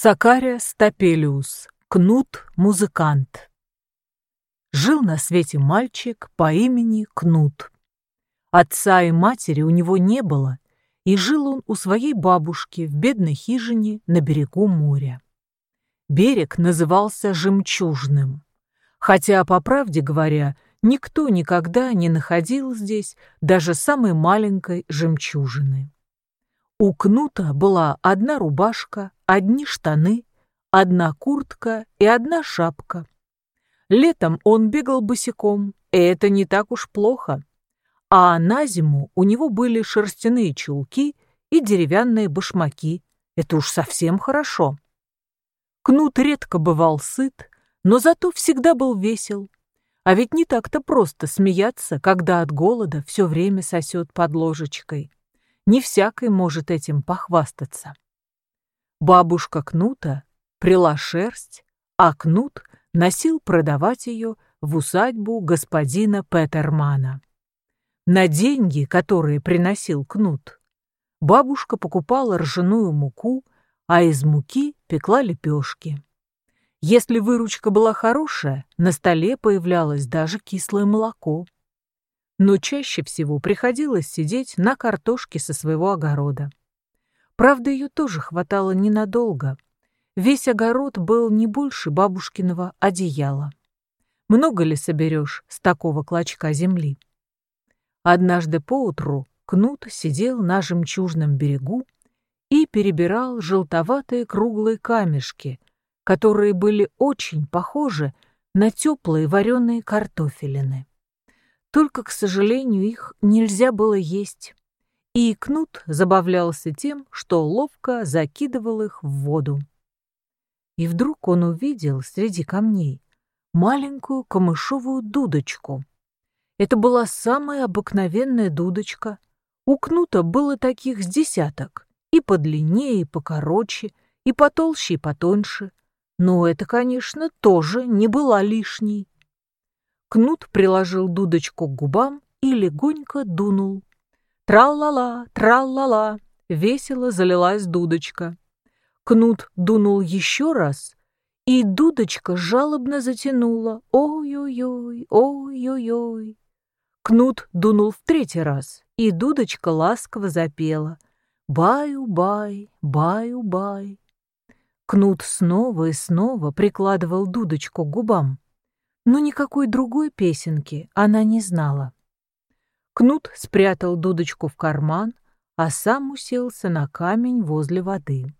Сакария Стапелиус, Кнут-музыкант. Жил на свете мальчик по имени Кнут. Отца и матери у него не было, и жил он у своей бабушки в бедной хижине на берегу моря. Берег назывался Жемчужным, хотя, по правде говоря, никто никогда не находил здесь даже самой маленькой жемчужины. У Кнута была одна рубашка, одни штаны, одна куртка и одна шапка. Летом он бегал босиком, и это не так уж плохо. А на зиму у него были шерстяные чулки и деревянные башмаки. Это уж совсем хорошо. Кнут редко бывал сыт, но зато всегда был весел. А ведь не так-то просто смеяться, когда от голода все время сосет под ложечкой. Не всякий может этим похвастаться. Бабушка Кнута прила шерсть, а Кнут носил продавать ее в усадьбу господина Петермана. На деньги, которые приносил Кнут, бабушка покупала ржаную муку, а из муки пекла лепешки. Если выручка была хорошая, на столе появлялось даже кислое молоко. Но чаще всего приходилось сидеть на картошке со своего огорода. Правда, ее тоже хватало ненадолго. Весь огород был не больше бабушкиного одеяла. Много ли соберешь с такого клочка земли? Однажды поутру Кнут сидел на жемчужном берегу и перебирал желтоватые круглые камешки, которые были очень похожи на теплые вареные картофелины. Только, к сожалению, их нельзя было есть и Кнут забавлялся тем, что ловко закидывал их в воду. И вдруг он увидел среди камней маленькую камышовую дудочку. Это была самая обыкновенная дудочка. У Кнута было таких с десяток, и подлиннее, и покороче, и потолще, и потоньше. Но это, конечно, тоже не была лишней. Кнут приложил дудочку к губам и легонько дунул. Тра-ла-ла, тра-ла-ла, весело залилась дудочка. Кнут дунул еще раз, и дудочка жалобно затянула «Ой-ой-ой, ой-ой-ой». Кнут дунул в третий раз, и дудочка ласково запела «Баю-бай, баю-бай». Кнут снова и снова прикладывал дудочку к губам, но никакой другой песенки она не знала. Кнут спрятал дудочку в карман, а сам уселся на камень возле воды.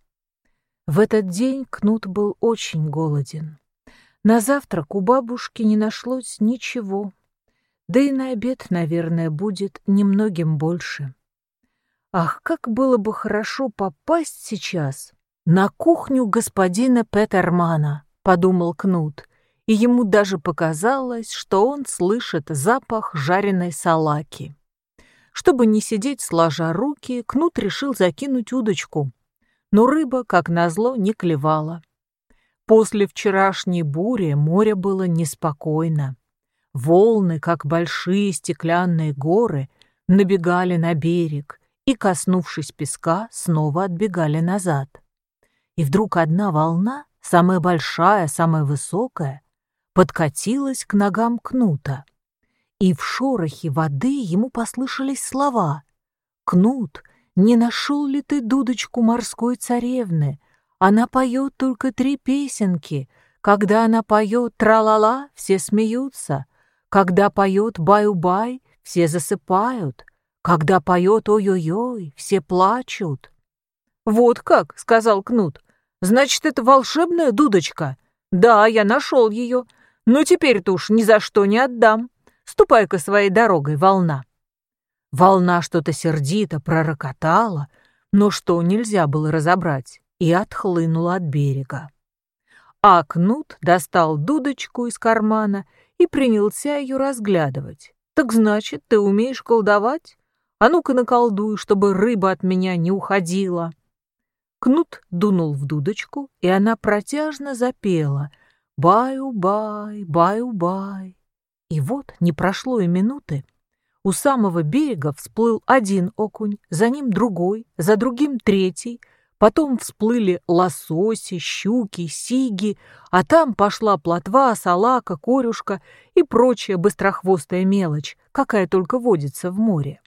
В этот день Кнут был очень голоден. На завтрак у бабушки не нашлось ничего, да и на обед, наверное, будет немногим больше. Ах, как было бы хорошо попасть сейчас на кухню господина Петермана, подумал Кнут, и ему даже показалось, что он слышит запах жареной салаки. Чтобы не сидеть сложа руки, Кнут решил закинуть удочку, но рыба, как назло, не клевала. После вчерашней бури море было неспокойно. Волны, как большие стеклянные горы, набегали на берег и, коснувшись песка, снова отбегали назад. И вдруг одна волна, самая большая, самая высокая, подкатилась к ногам Кнута. И в шорохе воды ему послышались слова. «Кнут, не нашел ли ты дудочку морской царевны? Она поет только три песенки. Когда она поет тра-ла-ла, все смеются. Когда поет баю-бай, все засыпают. Когда поет ой-ой-ой, все плачут». «Вот как», — сказал Кнут. «Значит, это волшебная дудочка?» «Да, я нашел ее, но теперь-то уж ни за что не отдам. Ступай-ка своей дорогой, волна». Волна что-то сердито пророкотала, но что нельзя было разобрать, и отхлынула от берега. А Кнут достал дудочку из кармана и принялся ее разглядывать. «Так значит, ты умеешь колдовать? А ну-ка наколдуй, чтобы рыба от меня не уходила». Кнут дунул в дудочку, и она протяжно запела «Баю-бай, баю-бай». И вот не прошло и минуты. У самого берега всплыл один окунь, за ним другой, за другим третий, Потом всплыли лососи, щуки, сиги, а там пошла плотва, салака, корюшка и прочая быстрохвостая мелочь, какая только водится в море.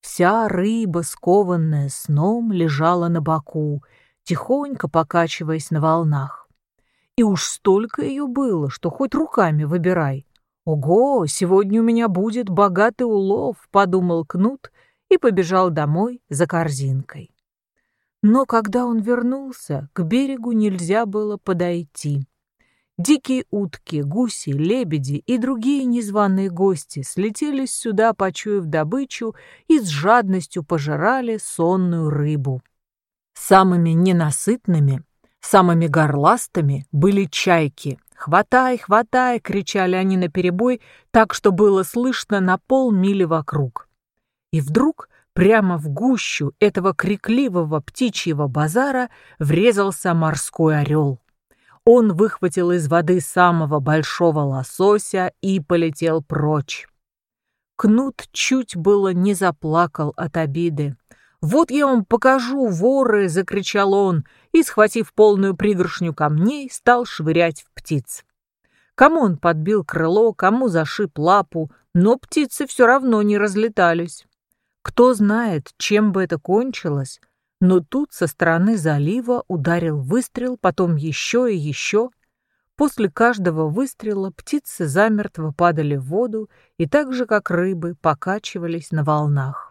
Вся рыба, скованная сном, лежала на боку, тихонько покачиваясь на волнах. И уж столько ее было, что хоть руками выбирай. «Ого, сегодня у меня будет богатый улов», — подумал Кнут и побежал домой за корзинкой. Но когда он вернулся, к берегу нельзя было подойти. Дикие утки, гуси, лебеди и другие незваные гости слетелись сюда, почуяв добычу, и с жадностью пожирали сонную рыбу. Самыми ненасытными, самыми горластыми были чайки. «Хватай, хватай!» — кричали они наперебой, так что было слышно на полмили вокруг. И вдруг Прямо в гущу этого крикливого птичьего базара врезался морской орел. Он выхватил из воды самого большого лосося и полетел прочь. Кнут чуть было не заплакал от обиды. «Вот я вам покажу, воры!» — закричал он и, схватив полную пригоршню камней, стал швырять в птиц. Кому он подбил крыло, кому зашиб лапу, но птицы все равно не разлетались. Кто знает, чем бы это кончилось, но тут со стороны залива ударил выстрел, потом еще и еще. После каждого выстрела птицы замертво падали в воду и так же, как рыбы, покачивались на волнах.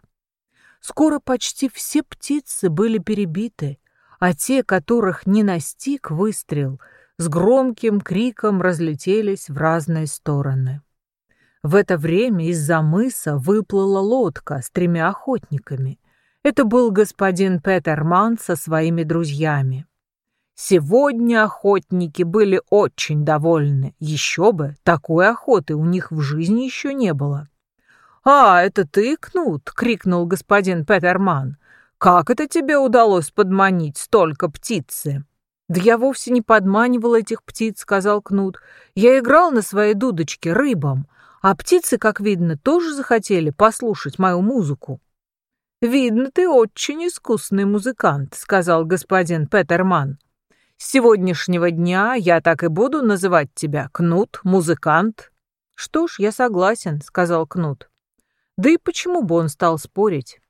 Скоро почти все птицы были перебиты, а те, которых не настиг выстрел, с громким криком разлетелись в разные стороны. В это время из-за мыса выплыла лодка с тремя охотниками. Это был господин Петерман со своими друзьями. Сегодня охотники были очень довольны. Еще бы, такой охоты у них в жизни еще не было. «А, это ты, Кнут?» — крикнул господин Петерман. «Как это тебе удалось подманить столько птицы?» «Да я вовсе не подманивал этих птиц», — сказал Кнут. «Я играл на своей дудочке рыбам, а птицы, как видно, тоже захотели послушать мою музыку. «Видно, ты очень искусный музыкант», — сказал господин Петерман. «С сегодняшнего дня я так и буду называть тебя Кнут, музыкант». «Что ж, я согласен», — сказал Кнут. Да и почему бы он стал спорить?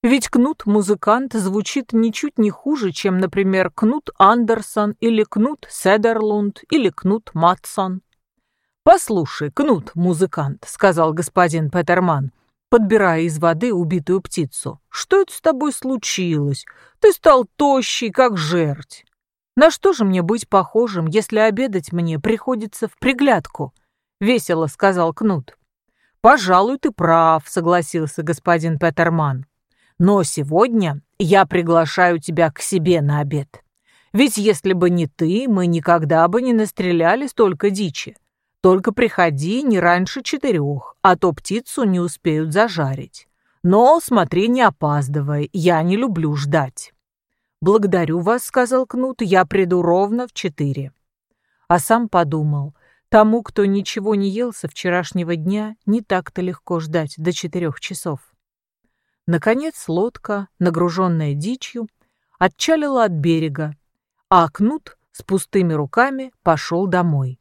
Ведь Кнут, музыкант, звучит ничуть не хуже, чем, например, Кнут Андерсон или Кнут Седерлунд или Кнут Матсон. «Послушай, Кнут, музыкант», — сказал господин Петерман, подбирая из воды убитую птицу. «Что это с тобой случилось? Ты стал тощий, как жерть. На что же мне быть похожим, если обедать мне приходится в приглядку?» — весело сказал Кнут. «Пожалуй, ты прав», — согласился господин Петерман. «Но сегодня я приглашаю тебя к себе на обед. Ведь если бы не ты, мы никогда бы не настреляли столько дичи. Только приходи не раньше четырех, а то птицу не успеют зажарить. Но смотри, не опаздывай, я не люблю ждать. «Благодарю вас», — сказал Кнут, — «я приду ровно в четыре». А сам подумал, тому, кто ничего не ел со вчерашнего дня, не так-то легко ждать до четырех часов. Наконец лодка, нагруженная дичью, отчалила от берега, а Кнут с пустыми руками пошел домой.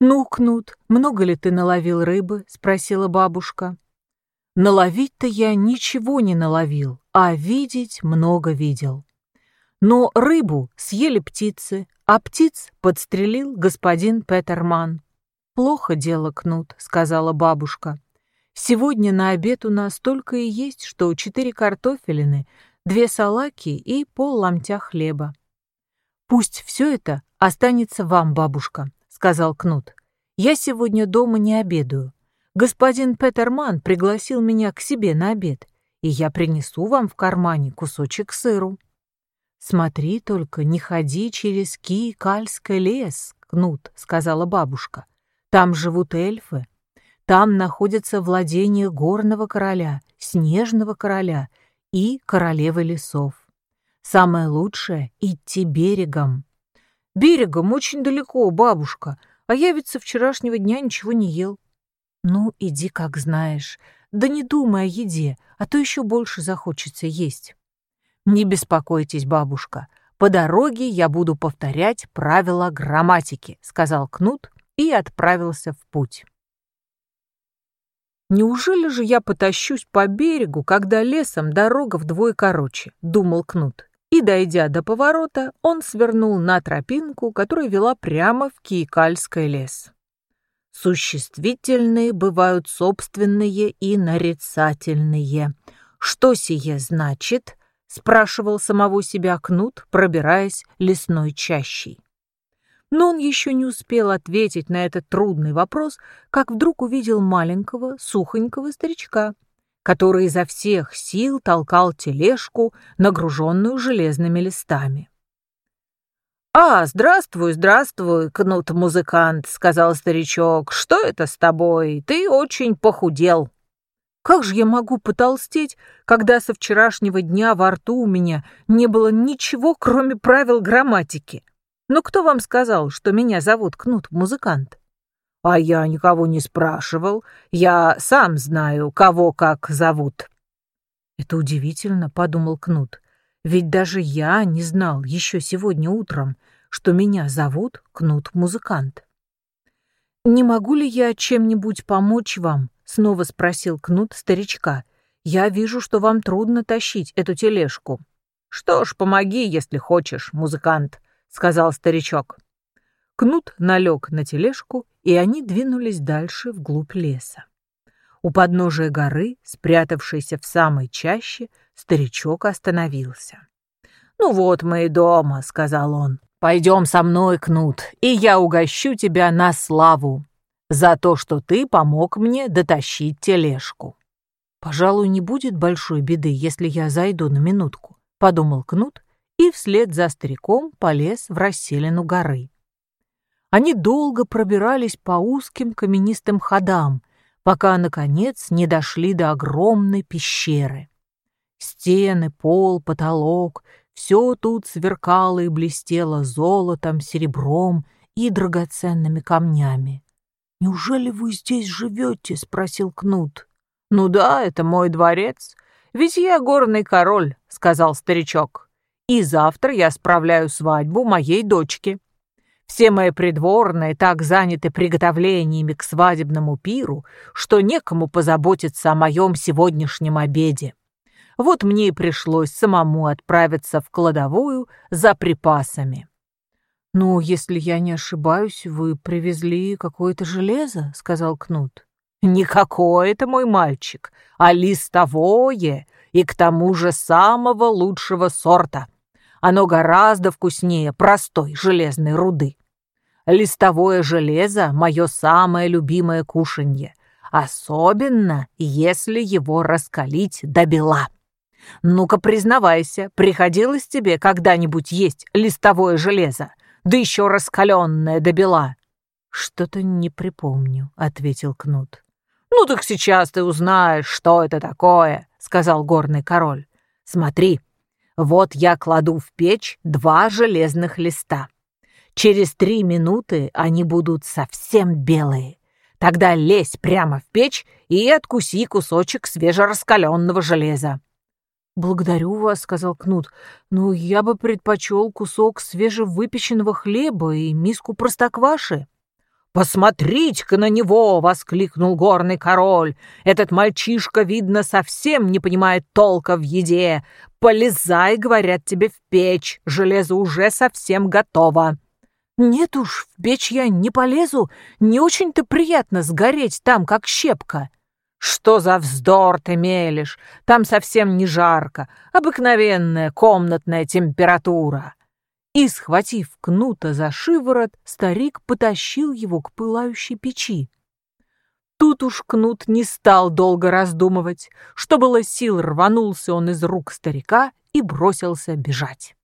«Ну, Кнут, много ли ты наловил рыбы?» — спросила бабушка. «Наловить-то я ничего не наловил, а видеть много видел. Но рыбу съели птицы, а птиц подстрелил господин Петерман». «Плохо дело, Кнут», — сказала бабушка. «Сегодня на обед у нас только и есть, что четыре картофелины, две салаки и пол ломтя хлеба. Пусть все это останется вам, бабушка сказал Кнут. «Я сегодня дома не обедаю. Господин Петерман пригласил меня к себе на обед, и я принесу вам в кармане кусочек сыру». «Смотри только, не ходи через Ки-Кальский лес, Кнут», — сказала бабушка. «Там живут эльфы. Там находятся владения горного короля, снежного короля и королевы лесов. Самое лучшее — идти берегом. Берегом очень далеко, бабушка, а я ведь со вчерашнего дня ничего не ел. Ну, иди как знаешь. Да не думай о еде, а то еще больше захочется есть. Не беспокойтесь, бабушка, по дороге я буду повторять правила грамматики, сказал Кнут и отправился в путь. Неужели же я потащусь по берегу, когда лесом дорога вдвое короче, думал Кнут. И, дойдя до поворота, он свернул на тропинку, которая вела прямо в Киекальский лес. Существительные бывают собственные и нарицательные. Что сие значит? Спрашивал самого себя Кнут, пробираясь лесной чащей. Но он еще не успел ответить на этот трудный вопрос, как вдруг увидел маленького, сухонького старичка, который изо всех сил толкал тележку, нагруженную железными листами. «А, здравствуй, здравствуй, кнут-музыкант», — сказал старичок. «Что это с тобой? Ты очень похудел». «Как же я могу потолстеть, когда со вчерашнего дня во рту у меня не было ничего, кроме правил грамматики? Но кто вам сказал, что меня зовут Кнут-музыкант?» «А я никого не спрашивал. Я сам знаю, кого как зовут». «Это удивительно», — подумал Кнут. Ведь даже я не знал еще сегодня утром, что меня зовут Кнут-музыкант. «Не могу ли я чем-нибудь помочь вам?» — снова спросил Кнут старичка. «Я вижу, что вам трудно тащить эту тележку». «Что ж, помоги, если хочешь, музыкант», — сказал старичок. Кнут налег на тележку, и они двинулись дальше вглубь леса. У подножия горы, спрятавшейся в самой чаще, старичок остановился. «Ну вот мы и дома», — сказал он. «Пойдем со мной, Кнут, и я угощу тебя на славу за то, что ты помог мне дотащить тележку». «Пожалуй, не будет большой беды, если я зайду на минутку», — подумал Кнут и вслед за стариком полез в расселину горы. Они долго пробирались по узким каменистым ходам, пока, наконец, не дошли до огромной пещеры. Стены, пол, потолок — все тут сверкало и блестело золотом, серебром и драгоценными камнями. «Неужели вы здесь живете?» — спросил Кнут. «Ну да, это мой дворец. Ведь я горный король», — сказал старичок. «И завтра я справляю свадьбу моей дочки». Все мои придворные так заняты приготовлениями к свадебному пиру, что некому позаботиться о моем сегодняшнем обеде. Вот мне и пришлось самому отправиться в кладовую за припасами. «Ну, если я не ошибаюсь, вы привезли какое-то железо?» — сказал Кнут. «Не какое-то, мой мальчик, а листовое, и к тому же самого лучшего сорта. Оно гораздо вкуснее простой железной руды. Листовое железо — мое самое любимое кушанье, особенно если его раскалить до бела. Ну-ка, признавайся, приходилось тебе когда-нибудь есть листовое железо, да еще раскаленное до бела? Что-то не припомню, — ответил Кнут. Ну так сейчас ты узнаешь, что это такое, — сказал горный король. Смотри, вот я кладу в печь два железных листа. Через три минуты они будут совсем белые. Тогда лезь прямо в печь и откуси кусочек свежераскаленного железа. «Благодарю вас», — сказал Кнут, — «но я бы предпочел кусок свежевыпеченного хлеба и миску простокваши». «Посмотрите-ка на него!» — воскликнул горный король. «Этот мальчишка, видно, совсем не понимает толка в еде. Полезай, говорят тебе, в печь, железо уже совсем готово». «Нет уж, в печь я не полезу, не очень-то приятно сгореть там, как щепка». «Что за вздор ты мелешь? Там совсем не жарко, обыкновенная комнатная температура». И, схватив кнута за шиворот, старик потащил его к пылающей печи. Тут уж кнут не стал долго раздумывать. Что было сил, рванулся он из рук старика и бросился бежать.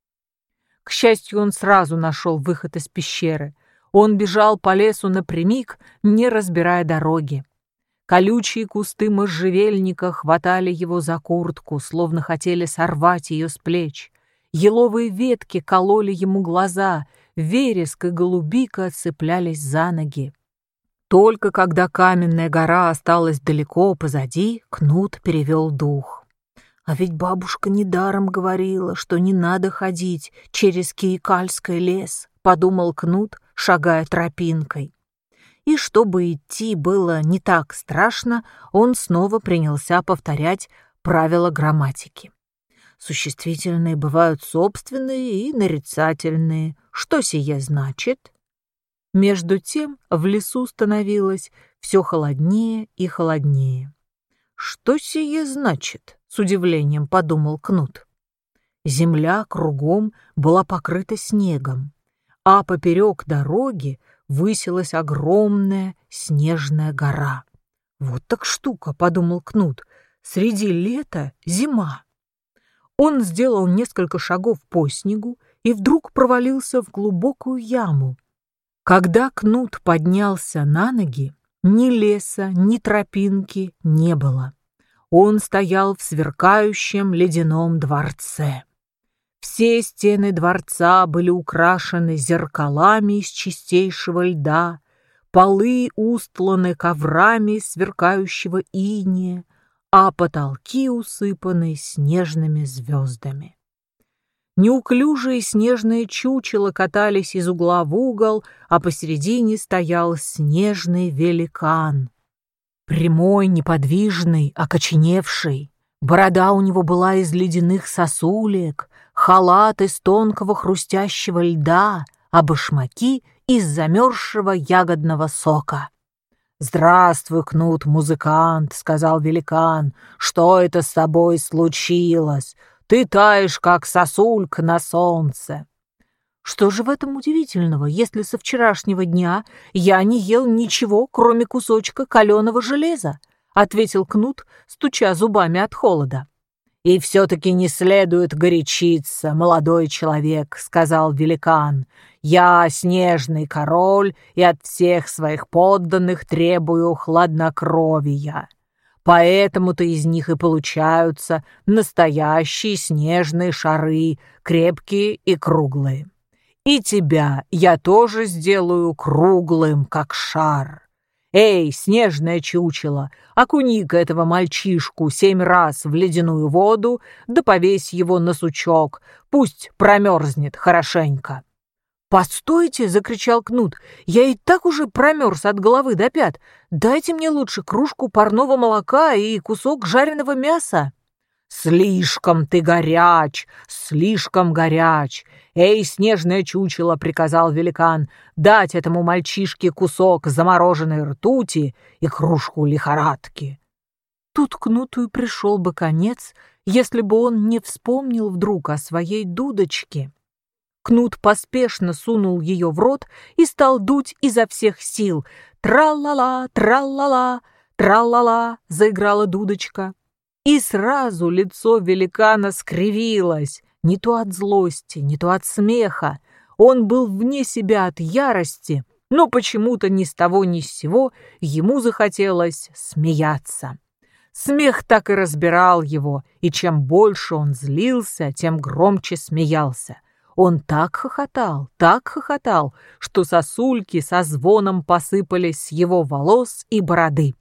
К счастью, он сразу нашел выход из пещеры. Он бежал по лесу напрямик, не разбирая дороги. Колючие кусты можжевельника хватали его за куртку, словно хотели сорвать ее с плеч. Еловые ветки кололи ему глаза, вереск и голубика цеплялись за ноги. Только когда каменная гора осталась далеко позади, Кнут перевел дух. А ведь бабушка недаром говорила, что не надо ходить через Киекальский лес, подумал Кнут, шагая тропинкой. И чтобы идти было не так страшно, он снова принялся повторять правила грамматики. Существительные бывают собственные и нарицательные. Что сие значит? Между тем в лесу становилось все холоднее и холоднее. «Что сие значит?» — с удивлением подумал Кнут. Земля кругом была покрыта снегом, а поперек дороги высилась огромная снежная гора. «Вот так штука», — подумал Кнут, — «среди лета зима». Он сделал несколько шагов по снегу и вдруг провалился в глубокую яму. Когда Кнут поднялся на ноги, ни леса, ни тропинки не было. Он стоял в сверкающем ледяном дворце. Все стены дворца были украшены зеркалами из чистейшего льда, полы устланы коврами сверкающего иния, а потолки усыпаны снежными звездами. Неуклюжие снежные чучела катались из угла в угол, а посередине стоял снежный великан. Прямой, неподвижный, окоченевший. Борода у него была из ледяных сосулек, халат из тонкого хрустящего льда, а башмаки из замерзшего ягодного сока. «Здравствуй, Кнут, музыкант», — сказал великан. «Что это с тобой случилось? Ты таешь, как сосулька на солнце». Что же в этом удивительного, если со вчерашнего дня я не ел ничего, кроме кусочка каленого железа? Ответил Кнут, стуча зубами от холода. «И все-таки не следует горячиться, молодой человек», — сказал великан. «Я снежный король и от всех своих подданных требую хладнокровия. Поэтому-то из них и получаются настоящие снежные шары, крепкие и круглые. И тебя я тоже сделаю круглым, как шар». «Эй, снежное чучело, окуни-ка этого мальчишку семь раз в ледяную воду, да повесь его на сучок, пусть промерзнет хорошенько». «Постойте!» — закричал Кнут. «Я и так уже промерз от головы до пят. Дайте мне лучше кружку парного молока и кусок жареного мяса». «Слишком ты горяч, слишком горяч! Эй, снежное чучело!» — приказал великан. «Дать этому мальчишке кусок замороженной ртути и кружку лихорадки!» Тут кнуту и пришел бы конец, если бы он не вспомнил вдруг о своей дудочке. Кнут поспешно сунул ее в рот и стал дуть изо всех сил. «Тра-ла-ла, тра-ла-ла, тра-ла-ла!» — заиграла дудочка. И сразу лицо великана скривилось, не то от злости, не то от смеха. Он был вне себя от ярости, но почему-то ни с того ни с сего ему захотелось смеяться. Смех так и разбирал его, и чем больше он злился, тем громче смеялся. Он так хохотал, так хохотал, что сосульки со звоном посыпались с его волос и бороды.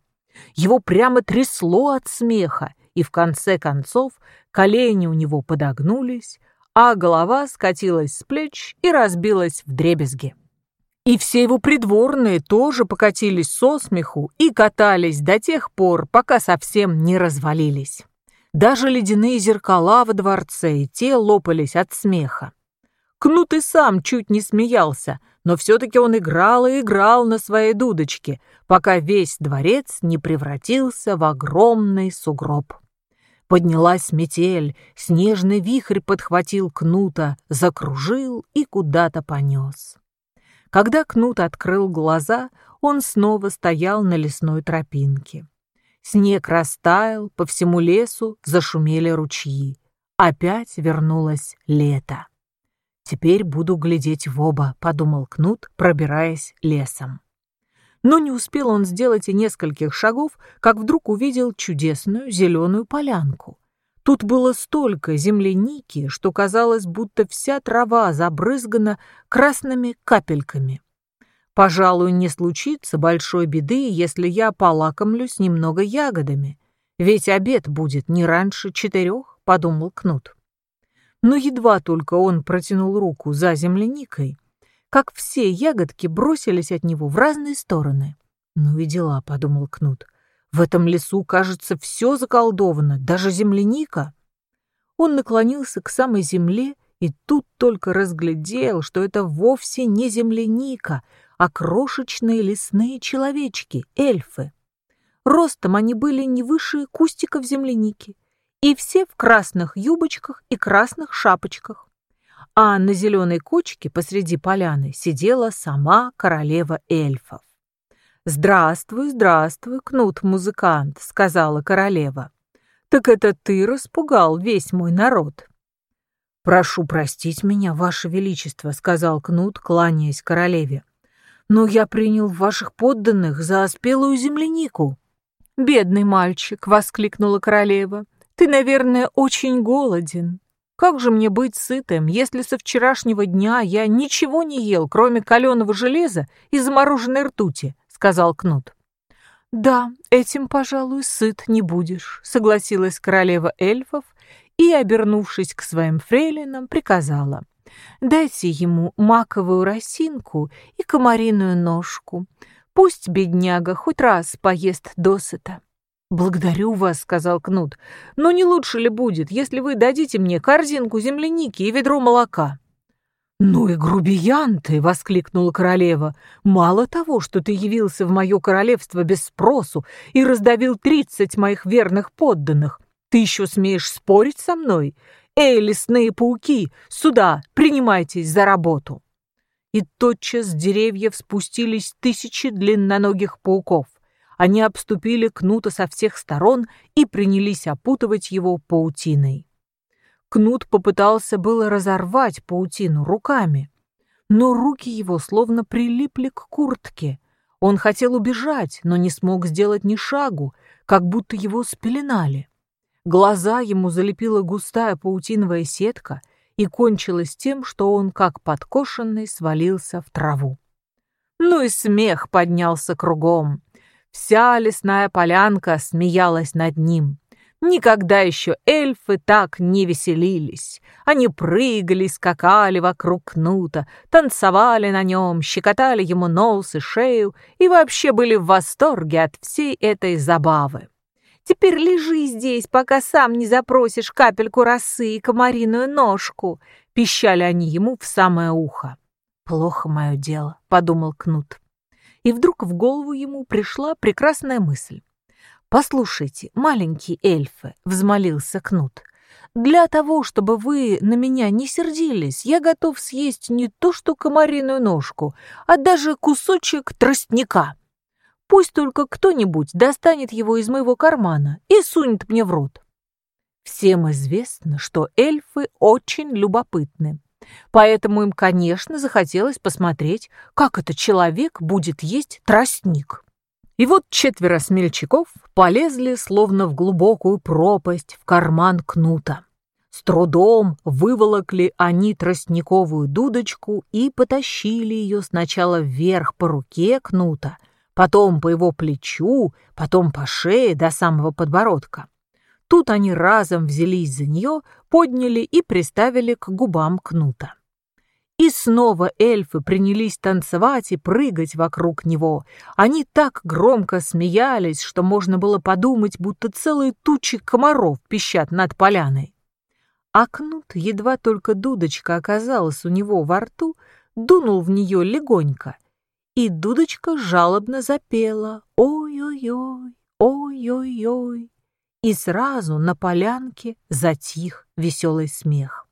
Его прямо трясло от смеха, и в конце концов колени у него подогнулись, а голова скатилась с плеч и разбилась в дребезги. И все его придворные тоже покатились со смеху и катались до тех пор, пока совсем не развалились. Даже ледяные зеркала во дворце и те лопались от смеха. Кнут и сам чуть не смеялся, но все-таки он играл и играл на своей дудочке, пока весь дворец не превратился в огромный сугроб. Поднялась метель, снежный вихрь подхватил Кнута, закружил и куда-то понес. Когда Кнут открыл глаза, он снова стоял на лесной тропинке. Снег растаял, по всему лесу зашумели ручьи. Опять вернулось лето. «Теперь буду глядеть в оба», — подумал Кнут, пробираясь лесом. Но не успел он сделать и нескольких шагов, как вдруг увидел чудесную зеленую полянку. Тут было столько земляники, что казалось, будто вся трава забрызгана красными капельками. Пожалуй, не случится большой беды, если я полакомлюсь немного ягодами, ведь обед будет не раньше четырех, — подумал Кнут. Но едва только он протянул руку за земляникой, как все ягодки бросились от него в разные стороны. «Ну и дела», — подумал Кнут. «В этом лесу, кажется, все заколдовано, даже земляника». Он наклонился к самой земле и тут только разглядел, что это вовсе не земляника, а крошечные лесные человечки, эльфы. Ростом они были не выше кустиков земляники, и все в красных юбочках и красных шапочках. А на зеленой кочке посреди поляны сидела сама королева эльфов. «Здравствуй, здравствуй, кнут-музыкант», — сказала королева. «Так это ты распугал весь мой народ». «Прошу простить меня, ваше величество», — сказал кнут, кланяясь королеве. «Но я принял ваших подданных за спелую землянику». «Бедный мальчик!» — воскликнула королева. «Ты, наверное, очень голоден. Как же мне быть сытым, если со вчерашнего дня я ничего не ел, кроме каленого железа и замороженной ртути?» — сказал Кнут. «Да, этим, пожалуй, сыт не будешь», — согласилась королева эльфов и, обернувшись к своим фрейлинам, приказала. «Дайте ему маковую росинку и комариную ножку. Пусть бедняга хоть раз поест досыта. «Благодарю вас», — сказал Кнут. «Но не лучше ли будет, если вы дадите мне корзинку земляники и ведро молока?» «Ну и грубиян ты!» — воскликнула королева. «Мало того, что ты явился в мое королевство без спросу и раздавил тридцать моих верных подданных, ты еще смеешь спорить со мной? Эй, лесные пауки, сюда, принимайтесь за работу!» и тотчас с деревьев спустились тысячи длинноногих пауков. Они обступили Кнута со всех сторон и принялись опутывать его паутиной. Кнут попытался было разорвать паутину руками, но руки его словно прилипли к куртке. Он хотел убежать, но не смог сделать ни шагу, как будто его спеленали. Глаза ему залепила густая паутиновая сетка — и кончилось тем, что он, как подкошенный, свалился в траву. Ну и смех поднялся кругом. Вся лесная полянка смеялась над ним. Никогда еще эльфы так не веселились. Они прыгали, скакали вокруг кнута, танцевали на нем, щекотали ему нос и шею и вообще были в восторге от всей этой забавы. Теперь лежи здесь, пока сам не запросишь капельку росы и комариную ножку», — пищали они ему в самое ухо. «Плохо мое дело», — подумал Кнут. И вдруг в голову ему пришла прекрасная мысль. «Послушайте, маленькие эльфы», — взмолился Кнут, — «для того, чтобы вы на меня не сердились, я готов съесть не то что комариную ножку, а даже кусочек тростника». Пусть только кто-нибудь достанет его из моего кармана и сунет мне в рот. Всем известно, что эльфы очень любопытны. Поэтому им, конечно, захотелось посмотреть, как этот человек будет есть тростник. И вот четверо смельчаков полезли, словно в глубокую пропасть, в карман кнута. С трудом выволокли они тростниковую дудочку и потащили ее сначала вверх по руке кнута, потом по его плечу, потом по шее до самого подбородка. Тут они разом взялись за нее, подняли и приставили к губам кнута. И снова эльфы принялись танцевать и прыгать вокруг него. Они так громко смеялись, что можно было подумать, будто целые тучи комаров пищат над поляной. А кнут, едва только дудочка оказалась у него во рту, дунул в нее легонько, и дудочка жалобно запела «Ой-ой-ой, ой-ой-ой». И сразу на полянке затих веселый смех.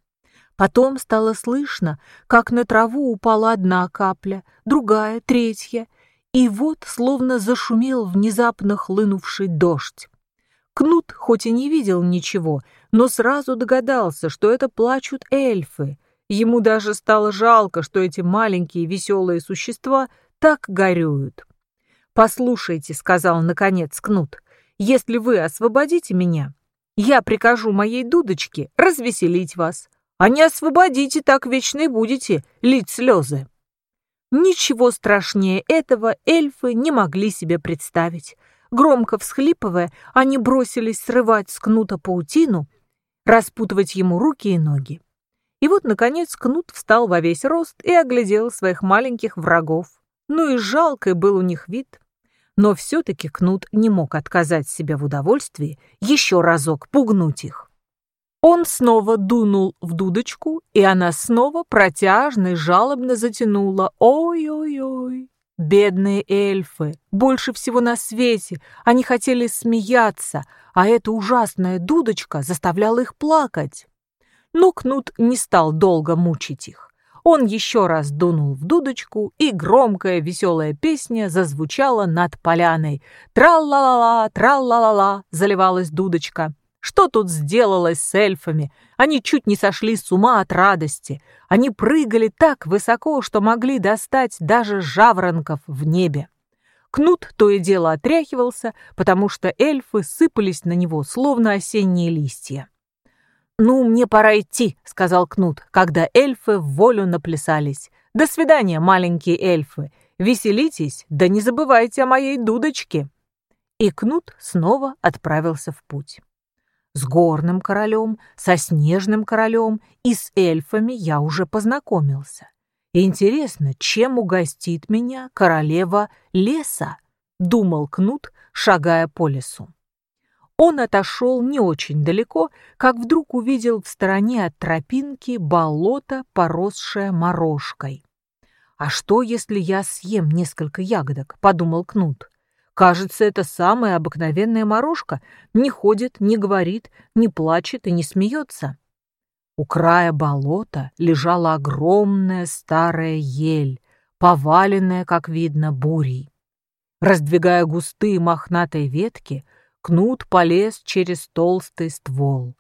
Потом стало слышно, как на траву упала одна капля, другая, третья, и вот словно зашумел внезапно хлынувший дождь. Кнут хоть и не видел ничего, но сразу догадался, что это плачут эльфы. Ему даже стало жалко, что эти маленькие веселые существа так горюют. «Послушайте», — сказал наконец Кнут, — «если вы освободите меня, я прикажу моей дудочке развеселить вас, а не освободите, так вечно и будете лить слезы». Ничего страшнее этого эльфы не могли себе представить. Громко всхлипывая, они бросились срывать с кнута паутину, распутывать ему руки и ноги. И вот, наконец, Кнут встал во весь рост и оглядел своих маленьких врагов. Ну и жалкий был у них вид. Но все-таки Кнут не мог отказать себе в удовольствии еще разок пугнуть их. Он снова дунул в дудочку, и она снова протяжно и жалобно затянула «Ой-ой-ой». Бедные эльфы, больше всего на свете, они хотели смеяться, а эта ужасная дудочка заставляла их плакать. Но Кнут не стал долго мучить их. Он еще раз дунул в дудочку, и громкая веселая песня зазвучала над поляной. «Трал-ла-ла-ла, трал-ла-ла-ла», заливалась дудочка. Что тут сделалось с эльфами? Они чуть не сошли с ума от радости. Они прыгали так высоко, что могли достать даже жаворонков в небе. Кнут то и дело отряхивался, потому что эльфы сыпались на него, словно осенние листья. «Ну, мне пора идти», — сказал Кнут, когда эльфы в волю наплясались. «До свидания, маленькие эльфы. Веселитесь, да не забывайте о моей дудочке». И Кнут снова отправился в путь. С горным королем, со снежным королем и с эльфами я уже познакомился. Интересно, чем угостит меня королева леса? Думал Кнут, шагая по лесу. Он отошел не очень далеко, как вдруг увидел в стороне от тропинки болото, поросшее морожкой. «А что, если я съем несколько ягодок?» — подумал Кнут. Кажется, это самая обыкновенная морожка. Не ходит, не говорит, не плачет и не смеется. У края болота лежала огромная старая ель, поваленная, как видно, бурей. Раздвигая густые мохнатые ветки, Кнут полез через толстый ствол.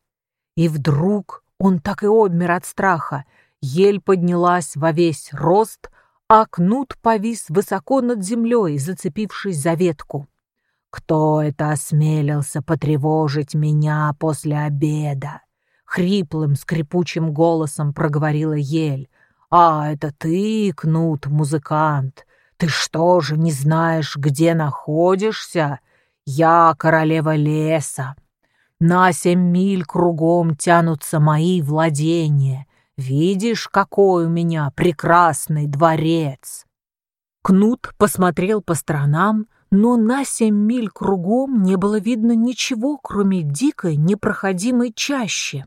И вдруг он так и обмер от страха. Ель поднялась во весь рост, а кнут повис высоко над землей, зацепившись за ветку. «Кто это осмелился потревожить меня после обеда?» Хриплым, скрипучим голосом проговорила ель. «А, это ты, кнут, музыкант. Ты что же, не знаешь, где находишься? Я королева леса. На семь миль кругом тянутся мои владения, Видишь, какой у меня прекрасный дворец!» Кнут посмотрел по сторонам, но на семь миль кругом не было видно ничего, кроме дикой, непроходимой чащи.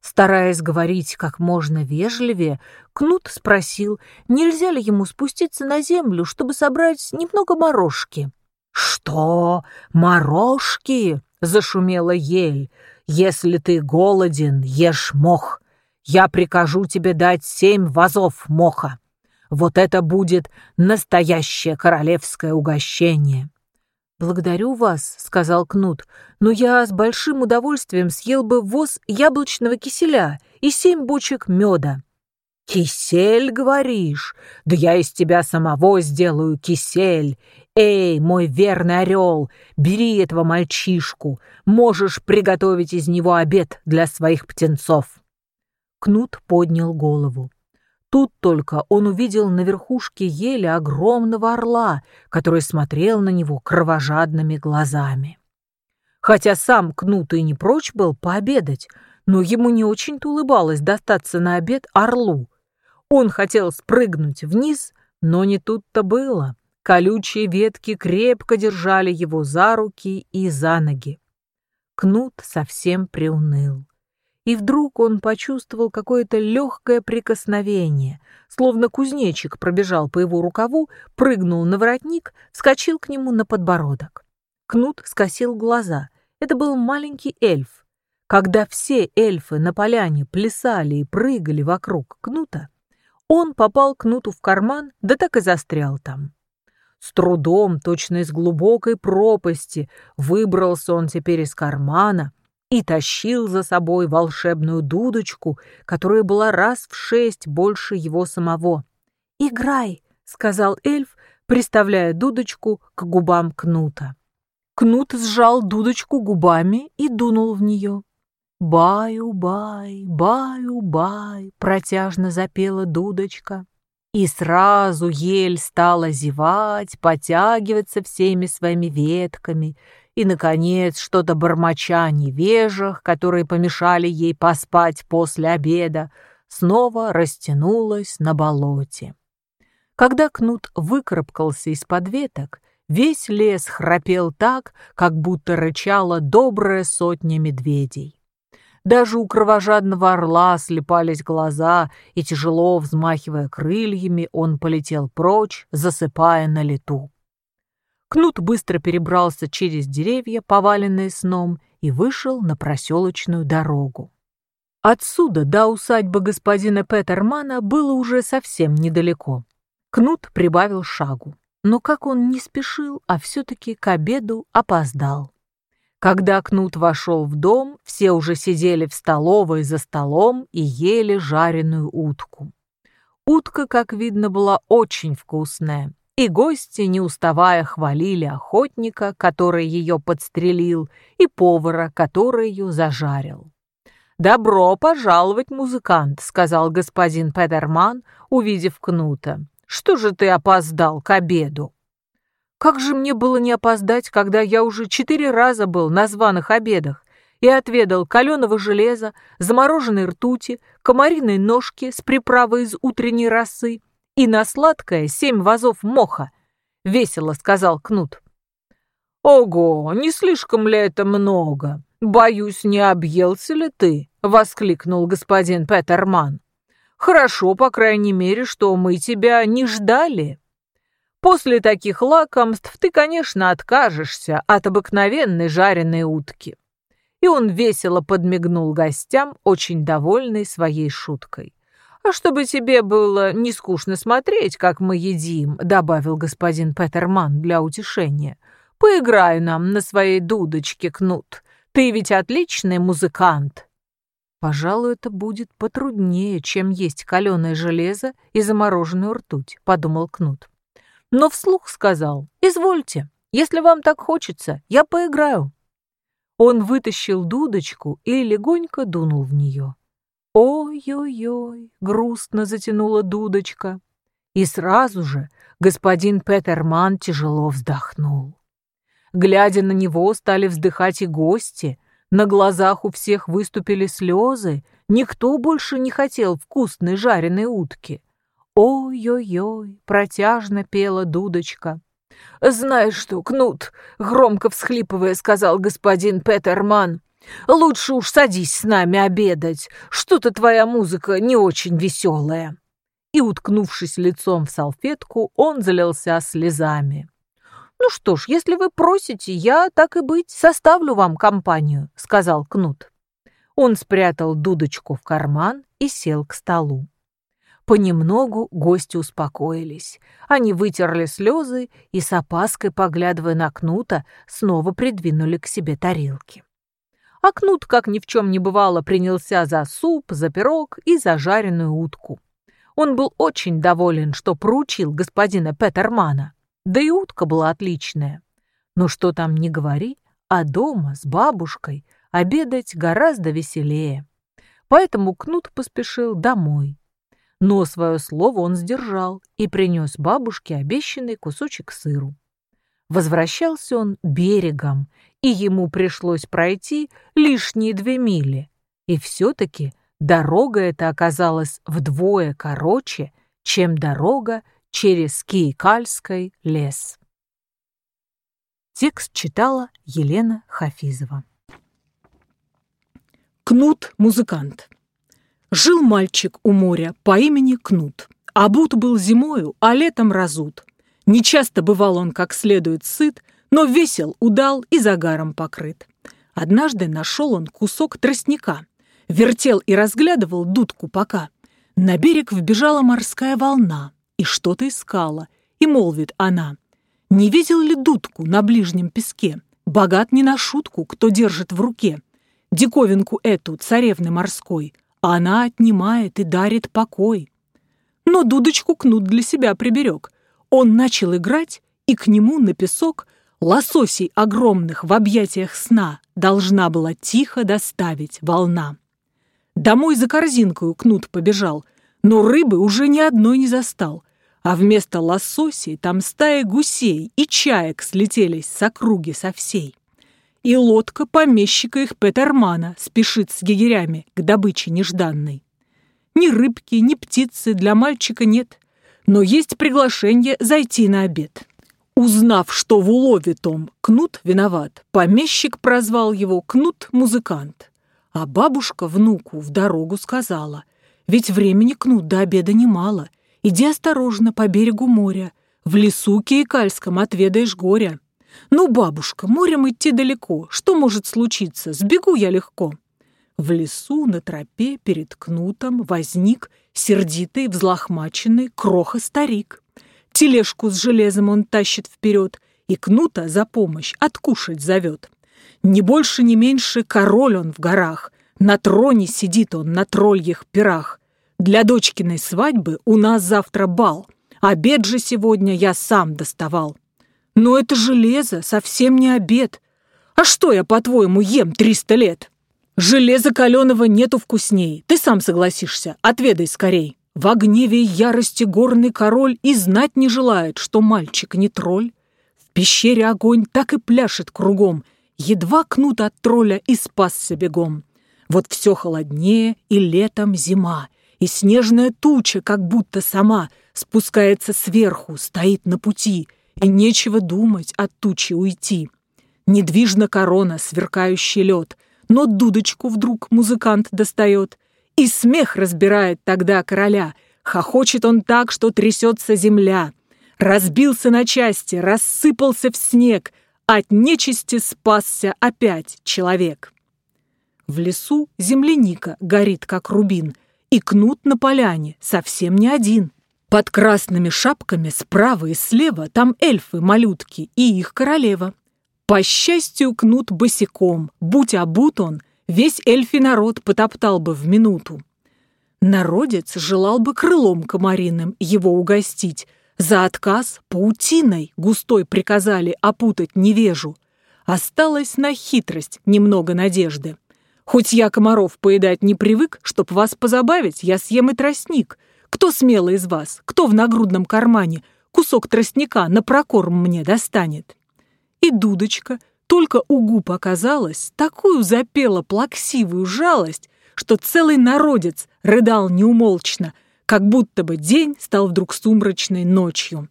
Стараясь говорить как можно вежливее, Кнут спросил, нельзя ли ему спуститься на землю, чтобы собрать немного морожки. «Что? Морожки?» — зашумела ель. «Если ты голоден, ешь мох. Я прикажу тебе дать семь вазов моха. Вот это будет настоящее королевское угощение». «Благодарю вас», — сказал Кнут, «но я с большим удовольствием съел бы воз яблочного киселя и семь бочек меда». «Кисель, говоришь? Да я из тебя самого сделаю кисель. Эй, мой верный орел, бери этого мальчишку, можешь приготовить из него обед для своих птенцов». Кнут поднял голову. Тут только он увидел на верхушке ели огромного орла, который смотрел на него кровожадными глазами. Хотя сам Кнут и не прочь был пообедать, но ему не очень-то улыбалось достаться на обед орлу. Он хотел спрыгнуть вниз, но не тут-то было. Колючие ветки крепко держали его за руки и за ноги. Кнут совсем приуныл и вдруг он почувствовал какое-то легкое прикосновение, словно кузнечик пробежал по его рукаву, прыгнул на воротник, вскочил к нему на подбородок. Кнут скосил глаза. Это был маленький эльф. Когда все эльфы на поляне плясали и прыгали вокруг Кнута, он попал Кнуту в карман, да так и застрял там. С трудом, точно из глубокой пропасти, выбрался он теперь из кармана — и тащил за собой волшебную дудочку, которая была раз в шесть больше его самого. «Играй!» — сказал эльф, приставляя дудочку к губам Кнута. Кнут сжал дудочку губами и дунул в нее. «Баю-бай, баю-бай!» — протяжно запела дудочка. И сразу ель стала зевать, потягиваться всеми своими ветками и, наконец, что-то бормоча о невежах, которые помешали ей поспать после обеда, снова растянулась на болоте. Когда Кнут выкарабкался из-под веток, весь лес храпел так, как будто рычала добрая сотня медведей. Даже у кровожадного орла слепались глаза, и, тяжело взмахивая крыльями, он полетел прочь, засыпая на лету. Кнут быстро перебрался через деревья, поваленные сном, и вышел на проселочную дорогу. Отсюда до усадьбы господина Петермана было уже совсем недалеко. Кнут прибавил шагу, но как он не спешил, а все-таки к обеду опоздал. Когда Кнут вошел в дом, все уже сидели в столовой за столом и ели жареную утку. Утка, как видно, была очень вкусная, и гости, не уставая, хвалили охотника, который ее подстрелил, и повара, который ее зажарил. «Добро пожаловать, музыкант», — сказал господин Петерман, увидев Кнута. «Что же ты опоздал к обеду?» «Как же мне было не опоздать, когда я уже четыре раза был на званых обедах и отведал каленого железа, замороженной ртути, комариной ножки с приправой из утренней росы, и на сладкое семь вазов моха», — весело сказал Кнут. «Ого, не слишком ли это много? Боюсь, не объелся ли ты?» — воскликнул господин Петерман. «Хорошо, по крайней мере, что мы тебя не ждали. После таких лакомств ты, конечно, откажешься от обыкновенной жареной утки». И он весело подмигнул гостям, очень довольный своей шуткой. «А чтобы тебе было не скучно смотреть, как мы едим», добавил господин Петерман для утешения, «поиграй нам на своей дудочке, Кнут. Ты ведь отличный музыкант». «Пожалуй, это будет потруднее, чем есть каленое железо и замороженную ртуть», — подумал Кнут. Но вслух сказал, «Извольте, если вам так хочется, я поиграю». Он вытащил дудочку и легонько дунул в нее. «Ой-ой-ой!» — грустно затянула дудочка. И сразу же господин Петерман тяжело вздохнул. Глядя на него, стали вздыхать и гости. На глазах у всех выступили слезы. Никто больше не хотел вкусной жареной утки. «Ой-ой-ой!» — протяжно пела дудочка. «Знаешь что, Кнут?» — громко всхлипывая, сказал господин Петерман. Лучше уж садись с нами обедать. Что-то твоя музыка не очень веселая». И, уткнувшись лицом в салфетку, он залился слезами. «Ну что ж, если вы просите, я, так и быть, составлю вам компанию», — сказал Кнут. Он спрятал дудочку в карман и сел к столу. Понемногу гости успокоились. Они вытерли слезы и с опаской, поглядывая на Кнута, снова придвинули к себе тарелки. А Кнут, как ни в чем не бывало, принялся за суп, за пирог и за жареную утку. Он был очень доволен, что проучил господина Петермана. Да и утка была отличная. Но что там не говори, а дома с бабушкой обедать гораздо веселее. Поэтому Кнут поспешил домой. Но свое слово он сдержал и принес бабушке обещанный кусочек сыру. Возвращался он берегом и ему пришлось пройти лишние две мили. И все-таки дорога эта оказалась вдвое короче, чем дорога через Киекальский лес. Текст читала Елена Хафизова. Кнут – музыкант. Жил мальчик у моря по имени Кнут. Обут был зимою, а летом разут. Нечасто бывал он как следует сыт, но весел, удал и загаром покрыт. Однажды нашел он кусок тростника, вертел и разглядывал дудку пока. На берег вбежала морская волна и что-то искала, и молвит она. Не видел ли дудку на ближнем песке? Богат не на шутку, кто держит в руке. Диковинку эту, царевны морской, она отнимает и дарит покой. Но дудочку кнут для себя приберег. Он начал играть, и к нему на песок лососей огромных в объятиях сна должна была тихо доставить волна. Домой за корзинкою Кнут побежал, но рыбы уже ни одной не застал, а вместо лососей там стая гусей и чаек слетелись с округи со всей. И лодка помещика их Петермана спешит с егерями к добыче нежданной. Ни рыбки, ни птицы для мальчика нет, но есть приглашение зайти на обед. Узнав, что в улове том Кнут виноват, помещик прозвал его Кнут-музыкант. А бабушка внуку в дорогу сказала, ведь времени Кнут до обеда немало, иди осторожно по берегу моря, в лесу Кейкальском отведаешь горя. Ну, бабушка, морем идти далеко, что может случиться, сбегу я легко. В лесу на тропе перед Кнутом возник сердитый, взлохмаченный кроха-старик. Тележку с железом он тащит вперед и Кнута за помощь откушать зовет. Не больше, не меньше король он в горах. На троне сидит он на тролльих пирах. Для дочкиной свадьбы у нас завтра бал. Обед же сегодня я сам доставал. Но это железо совсем не обед. А что я, по-твоему, ем триста лет? Железа каленого нету вкусней. Ты сам согласишься. Отведай скорей. В гневе и ярости горный король и знать не желает, что мальчик не тролль. В пещере огонь так и пляшет кругом, едва кнут от тролля и спасся бегом. Вот все холоднее, и летом зима, и снежная туча, как будто сама, спускается сверху, стоит на пути, и нечего думать от тучи уйти. Недвижна корона, сверкающий лед, но дудочку вдруг музыкант достает, и смех разбирает тогда короля. Хохочет он так, что трясется земля. Разбился на части, рассыпался в снег. От нечисти спасся опять человек. В лесу земляника горит, как рубин, и кнут на поляне совсем не один. Под красными шапками справа и слева там эльфы-малютки и их королева. По счастью, кнут босиком, будь обут он — весь эльфий народ потоптал бы в минуту. Народец желал бы крылом комариным его угостить, за отказ паутиной густой приказали опутать невежу. Осталось на хитрость немного надежды. Хоть я комаров поедать не привык, чтоб вас позабавить, я съем и тростник. Кто смелый из вас, кто в нагрудном кармане кусок тростника на прокорм мне достанет? И дудочка — только у губ оказалось, такую запела плаксивую жалость, что целый народец рыдал неумолчно, как будто бы день стал вдруг сумрачной ночью.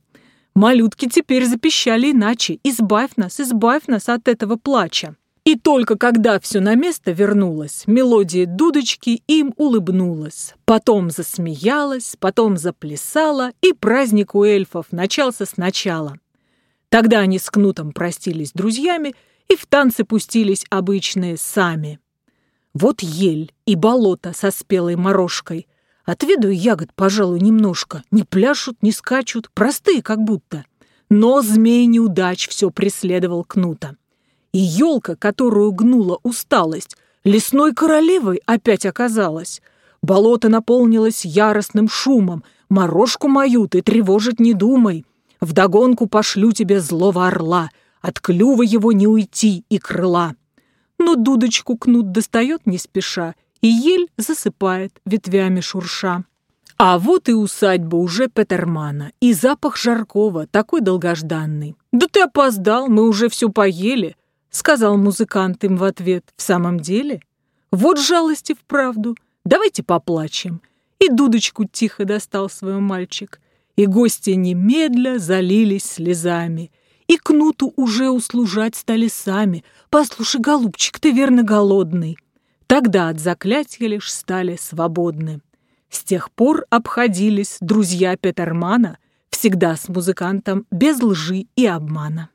Малютки теперь запищали иначе «Избавь нас, избавь нас от этого плача». И только когда все на место вернулось, мелодия дудочки им улыбнулась. Потом засмеялась, потом заплясала, и праздник у эльфов начался сначала. Тогда они с Кнутом простились друзьями и в танцы пустились обычные сами. Вот ель и болото со спелой морожкой. Отведаю ягод, пожалуй, немножко. Не пляшут, не скачут, простые как будто. Но змей неудач все преследовал кнута. И елка, которую гнула усталость, лесной королевой опять оказалась. Болото наполнилось яростным шумом. Морожку мою ты тревожить не думай. Вдогонку пошлю тебе злого орла — от клюва его не уйти и крыла. Но дудочку кнут достает не спеша, и ель засыпает, ветвями шурша. А вот и усадьба уже Петермана, и запах жаркого, такой долгожданный. «Да ты опоздал, мы уже все поели», — сказал музыкант им в ответ. «В самом деле? Вот жалости вправду. Давайте поплачем». И дудочку тихо достал свой мальчик. И гости немедля залились слезами — и кнуту уже услужать стали сами. Послушай, голубчик, ты верно голодный. Тогда от заклятия лишь стали свободны. С тех пор обходились друзья Петермана всегда с музыкантом без лжи и обмана.